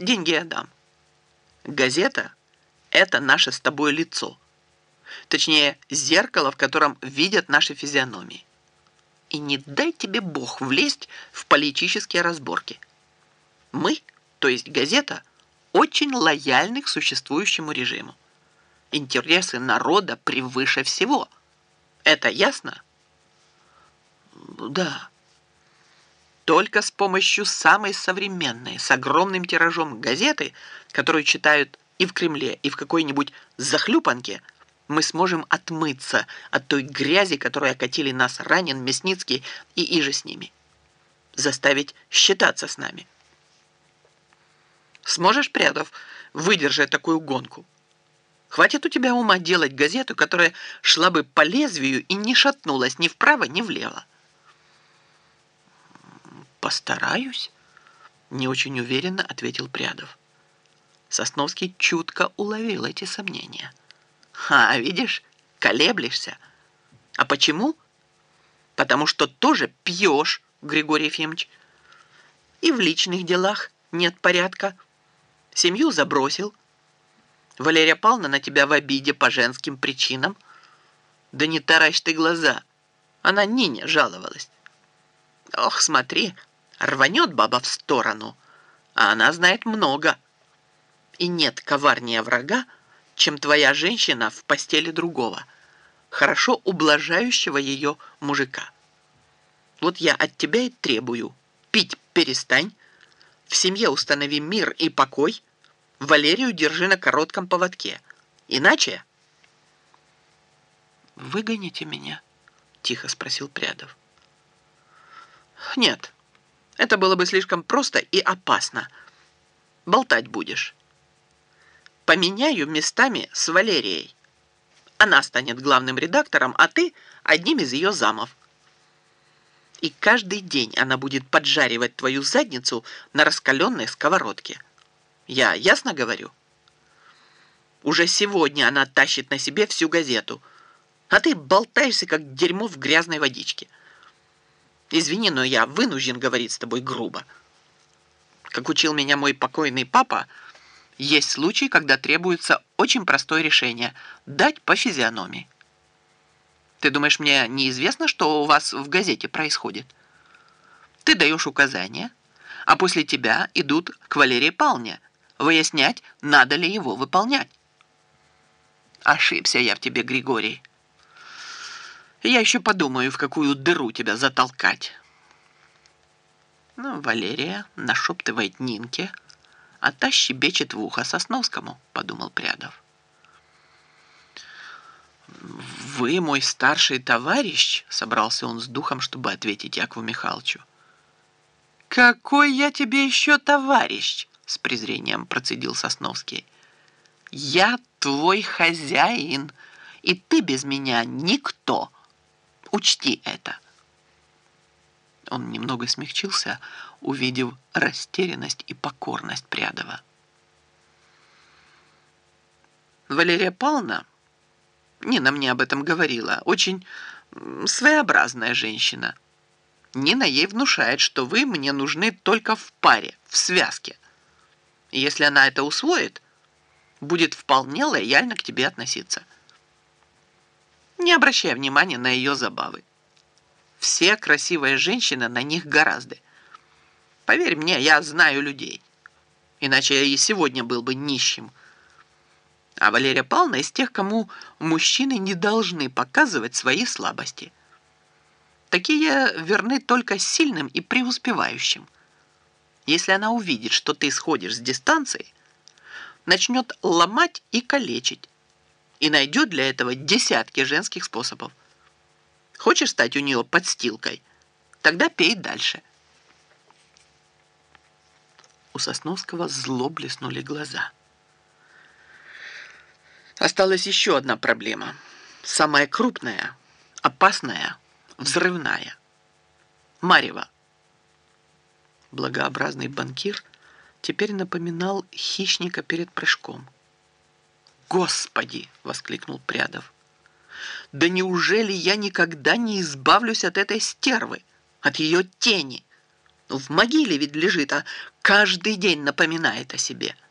Деньги я дам. Газета — это наше с тобой лицо. Точнее, зеркало, в котором видят наши физиономии. И не дай тебе Бог влезть в политические разборки. Мы, то есть газета, очень лояльны к существующему режиму. Интересы народа превыше всего. Это ясно? Да. Только с помощью самой современной, с огромным тиражом газеты, которую читают и в Кремле, и в какой-нибудь захлюпанке, мы сможем отмыться от той грязи, которой окатили нас ранен Мясницкий и иже с ними. Заставить считаться с нами. Сможешь, Прядов, выдержать такую гонку? Хватит у тебя ума делать газету, которая шла бы по лезвию и не шатнулась ни вправо, ни влево. «Постараюсь», — не очень уверенно ответил Прядов. Сосновский чутко уловил эти сомнения. «Ха, видишь, колеблешься. А почему? Потому что тоже пьешь, Григорий Ефимович. И в личных делах нет порядка. Семью забросил. Валерия Павловна на тебя в обиде по женским причинам. Да не таращь ты глаза. Она Нине жаловалась. Ох, смотри, рванет баба в сторону, а она знает много. И нет коварнее врага, чем твоя женщина в постели другого, хорошо ублажающего ее мужика. Вот я от тебя и требую. Пить перестань, в семье установи мир и покой, Валерию держи на коротком поводке. Иначе... «Выгоните меня?» — тихо спросил Прядов. «Нет, это было бы слишком просто и опасно. Болтать будешь. Поменяю местами с Валерией. Она станет главным редактором, а ты одним из ее замов. И каждый день она будет поджаривать твою задницу на раскаленной сковородке. Я ясно говорю? Уже сегодня она тащит на себе всю газету, а ты болтаешься, как дерьмо в грязной водичке. Извини, но я вынужден говорить с тобой грубо. Как учил меня мой покойный папа, есть случаи, когда требуется очень простое решение – дать по физиономии. Ты думаешь, мне неизвестно, что у вас в газете происходит? Ты даешь указания, а после тебя идут к Валерии Павловне выяснять, надо ли его выполнять. Ошибся я в тебе, Григорий. Я еще подумаю, в какую дыру тебя затолкать. Ну, Валерия нашептывает Нинке, а та щебечет в ухо Сосновскому, подумал Прядов. «Вы мой старший товарищ?» — собрался он с духом, чтобы ответить Якову Михайловичу. «Какой я тебе еще товарищ?» — с презрением процедил Сосновский. «Я твой хозяин, и ты без меня никто». Учти это. Он немного смягчился, увидев растерянность и покорность Прядова. Валерия Павловна, Нина мне об этом говорила, очень своеобразная женщина. Нина ей внушает, что вы мне нужны только в паре, в связке. Если она это усвоит, будет вполне лояльно к тебе относиться не обращая внимания на ее забавы. Все красивые женщины на них гораздо. Поверь мне, я знаю людей. Иначе я и сегодня был бы нищим. А Валерия Павловна из тех, кому мужчины не должны показывать свои слабости. Такие верны только сильным и преуспевающим. Если она увидит, что ты сходишь с дистанции, начнет ломать и калечить, и найдет для этого десятки женских способов. Хочешь стать у нее подстилкой? Тогда пей дальше. У Сосновского зло блеснули глаза. Осталась еще одна проблема. Самая крупная, опасная, взрывная. Марева. Благообразный банкир теперь напоминал хищника перед прыжком. «Господи!» — воскликнул Прядов. «Да неужели я никогда не избавлюсь от этой стервы, от ее тени? Ну, в могиле ведь лежит, а каждый день напоминает о себе –